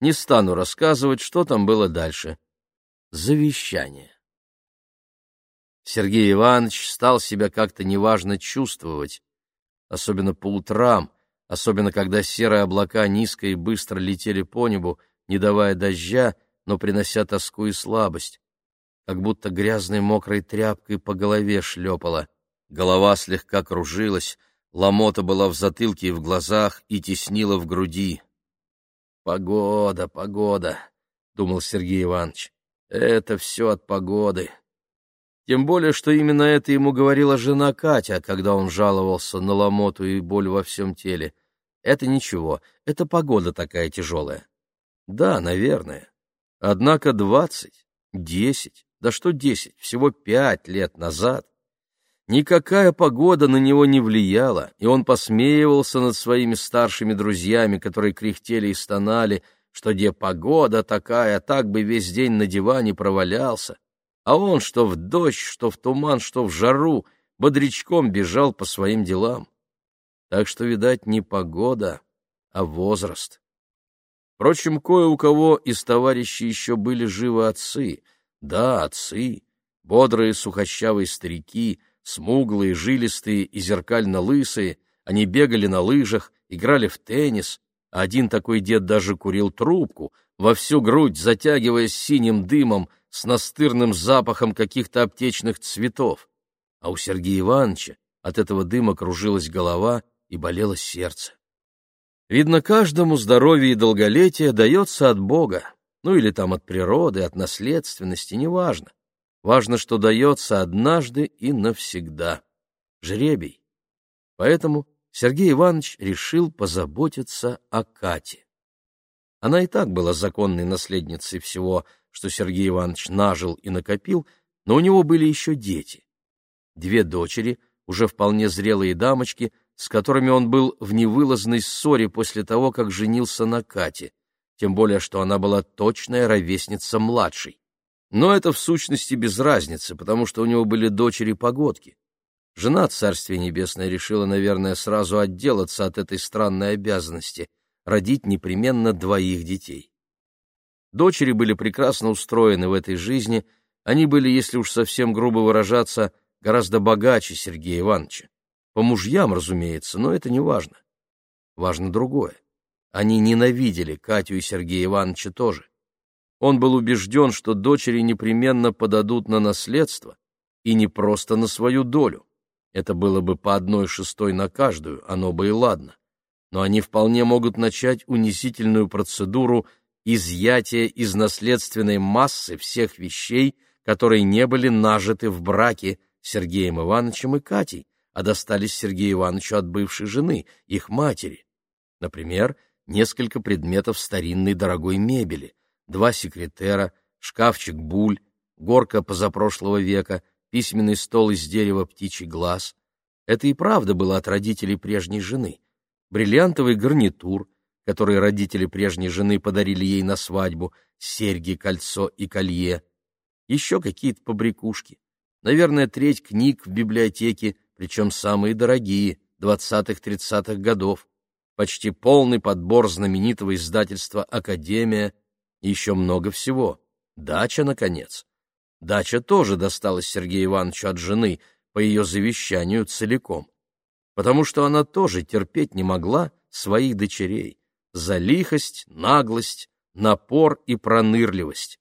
Не стану рассказывать, что там было дальше. Завещание. Сергей Иванович стал себя как-то неважно чувствовать, особенно по утрам, особенно когда серые облака низко и быстро летели по небу, не давая дождя, но принося тоску и слабость, как будто грязной мокрой тряпкой по голове шлепала. Голова слегка кружилась, ломота была в затылке и в глазах и теснила в груди. «Погода, погода», — думал Сергей Иванович, — «это все от погоды». Тем более, что именно это ему говорила жена Катя, когда он жаловался на ломоту и боль во всем теле. Это ничего, это погода такая тяжелая. Да, наверное. Однако двадцать, десять, да что десять, всего пять лет назад никакая погода на него не влияла, и он посмеивался над своими старшими друзьями, которые кряхтели и стонали, что где погода такая, так бы весь день на диване провалялся. А он что в дождь, что в туман, что в жару, бодрячком бежал по своим делам. Так что, видать, не погода, а возраст. Впрочем, кое у кого из товарищей еще были живы отцы. Да, отцы, бодрые сухощавые старики, смуглые, жилистые и зеркально-лысые. Они бегали на лыжах, играли в теннис, а один такой дед даже курил трубку, во всю грудь затягиваясь синим дымом с настырным запахом каких-то аптечных цветов. А у Сергея Ивановича от этого дыма кружилась голова и болело сердце. Видно, каждому здоровье и долголетие дается от Бога, ну или там от природы, от наследственности, неважно. Важно, что дается однажды и навсегда. Жребий. Поэтому Сергей Иванович решил позаботиться о Кате. Она и так была законной наследницей всего, что Сергей Иванович нажил и накопил, но у него были еще дети. Две дочери, уже вполне зрелые дамочки, с которыми он был в невылазной ссоре после того, как женился на Кате, тем более что она была точная ровесница младшей. Но это в сущности без разницы, потому что у него были дочери-погодки. Жена Царствия Небесное решила, наверное, сразу отделаться от этой странной обязанности — родить непременно двоих детей. Дочери были прекрасно устроены в этой жизни, они были, если уж совсем грубо выражаться, гораздо богаче Сергея Ивановича. По мужьям, разумеется, но это не важно. Важно другое. Они ненавидели Катю и Сергея Ивановича тоже. Он был убежден, что дочери непременно подадут на наследство, и не просто на свою долю. Это было бы по одной шестой на каждую, оно бы и ладно. Но они вполне могут начать унизительную процедуру изъятия из наследственной массы всех вещей, которые не были нажиты в браке Сергеем Ивановичем и Катей, а достались Сергею Ивановичу от бывшей жены, их матери. Например, несколько предметов старинной дорогой мебели, два секретера, шкафчик буль, горка позапрошлого века, письменный стол из дерева птичий глаз. Это и правда было от родителей прежней жены. Бриллиантовый гарнитур, который родители прежней жены подарили ей на свадьбу, серьги, кольцо и колье. Еще какие-то побрякушки. Наверное, треть книг в библиотеке — причем самые дорогие, двадцатых-тридцатых годов, почти полный подбор знаменитого издательства «Академия», еще много всего. Дача, наконец. Дача тоже досталась Сергею Ивановичу от жены по ее завещанию целиком, потому что она тоже терпеть не могла своих дочерей за лихость, наглость, напор и пронырливость.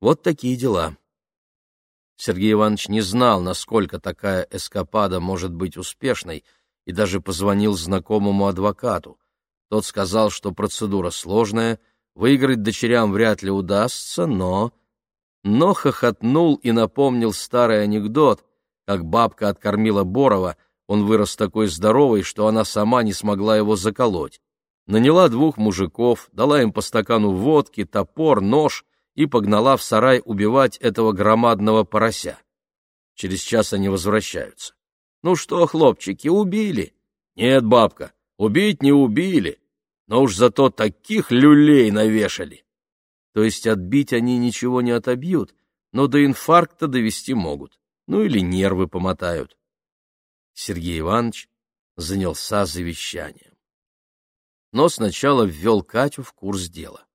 Вот такие дела. Сергей Иванович не знал, насколько такая эскапада может быть успешной, и даже позвонил знакомому адвокату. Тот сказал, что процедура сложная, выиграть дочерям вряд ли удастся, но... Но хохотнул и напомнил старый анекдот, как бабка откормила Борова, он вырос такой здоровый, что она сама не смогла его заколоть. Наняла двух мужиков, дала им по стакану водки, топор, нож и погнала в сарай убивать этого громадного порося. Через час они возвращаются. «Ну что, хлопчики, убили?» «Нет, бабка, убить не убили, но уж зато таких люлей навешали». То есть отбить они ничего не отобьют, но до инфаркта довести могут, ну или нервы помотают. Сергей Иванович занялся завещанием. Но сначала ввел Катю в курс дела.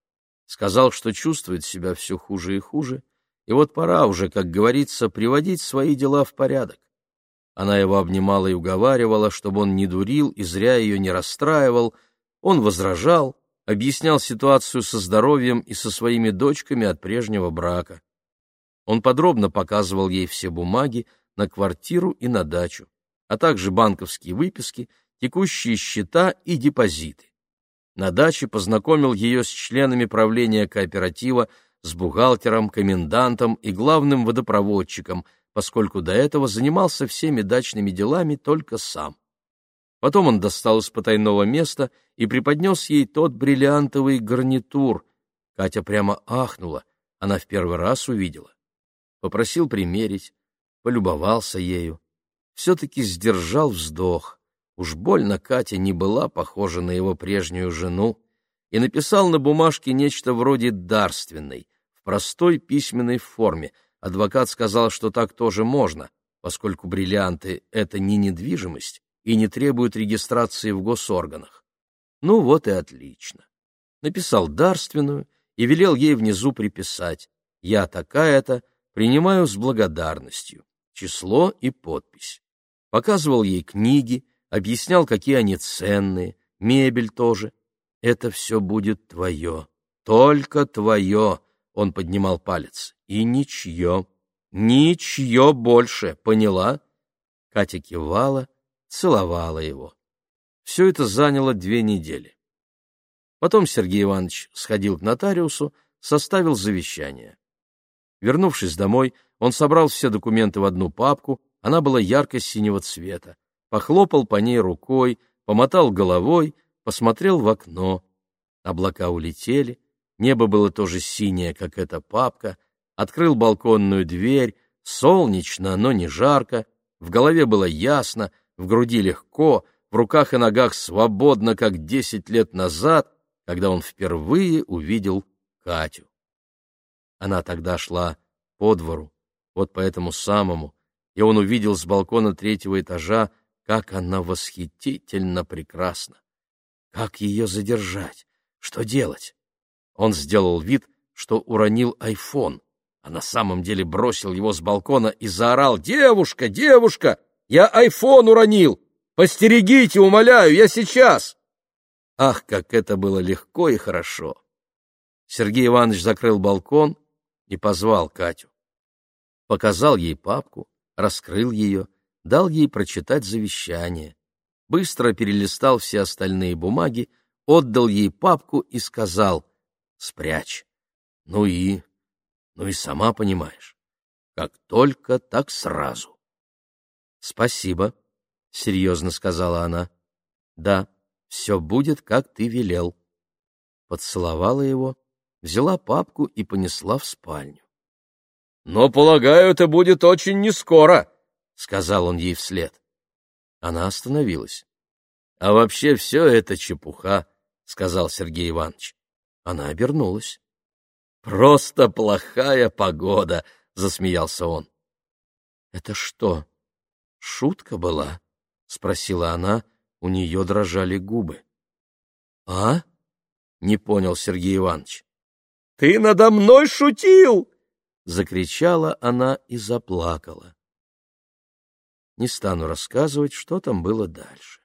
сказал, что чувствует себя все хуже и хуже, и вот пора уже, как говорится, приводить свои дела в порядок. Она его обнимала и уговаривала, чтобы он не дурил и зря ее не расстраивал. Он возражал, объяснял ситуацию со здоровьем и со своими дочками от прежнего брака. Он подробно показывал ей все бумаги на квартиру и на дачу, а также банковские выписки, текущие счета и депозиты. На даче познакомил ее с членами правления кооператива, с бухгалтером, комендантом и главным водопроводчиком, поскольку до этого занимался всеми дачными делами только сам. Потом он достал из потайного места и преподнес ей тот бриллиантовый гарнитур. Катя прямо ахнула, она в первый раз увидела. Попросил примерить, полюбовался ею. Все-таки сдержал вздох. Уж больно Катя не была похожа на его прежнюю жену, и написал на бумажке нечто вроде дарственной, в простой письменной форме. Адвокат сказал, что так тоже можно, поскольку бриллианты — это не недвижимость и не требуют регистрации в госорганах. Ну вот и отлично. Написал дарственную и велел ей внизу приписать «Я такая-то, принимаю с благодарностью» число и подпись. Показывал ей книги, объяснял, какие они ценные, мебель тоже. Это все будет твое, только твое, он поднимал палец, и ничье, ничье больше, поняла? Катя кивала, целовала его. Все это заняло две недели. Потом Сергей Иванович сходил к нотариусу, составил завещание. Вернувшись домой, он собрал все документы в одну папку, она была ярко-синего цвета похлопал по ней рукой, помотал головой, посмотрел в окно. Облака улетели, небо было тоже синее, как эта папка, открыл балконную дверь, солнечно, но не жарко, в голове было ясно, в груди легко, в руках и ногах свободно, как десять лет назад, когда он впервые увидел Катю. Она тогда шла по двору, вот по этому самому, и он увидел с балкона третьего этажа как она восхитительно прекрасна! Как ее задержать? Что делать? Он сделал вид, что уронил айфон, а на самом деле бросил его с балкона и заорал «Девушка, девушка, я айфон уронил! Постерегите, умоляю, я сейчас!» Ах, как это было легко и хорошо! Сергей Иванович закрыл балкон и позвал Катю. Показал ей папку, раскрыл ее — дал ей прочитать завещание, быстро перелистал все остальные бумаги, отдал ей папку и сказал «Спрячь». Ну и... ну и сама понимаешь, как только, так сразу. «Спасибо», — серьезно сказала она. «Да, все будет, как ты велел». Поцеловала его, взяла папку и понесла в спальню. «Но, полагаю, это будет очень нескоро», — сказал он ей вслед. Она остановилась. — А вообще все это чепуха, — сказал Сергей Иванович. Она обернулась. — Просто плохая погода, — засмеялся он. — Это что, шутка была? — спросила она, у нее дрожали губы. — А? — не понял Сергей Иванович. — Ты надо мной шутил! — закричала она и заплакала. Не стану рассказывать, что там было дальше.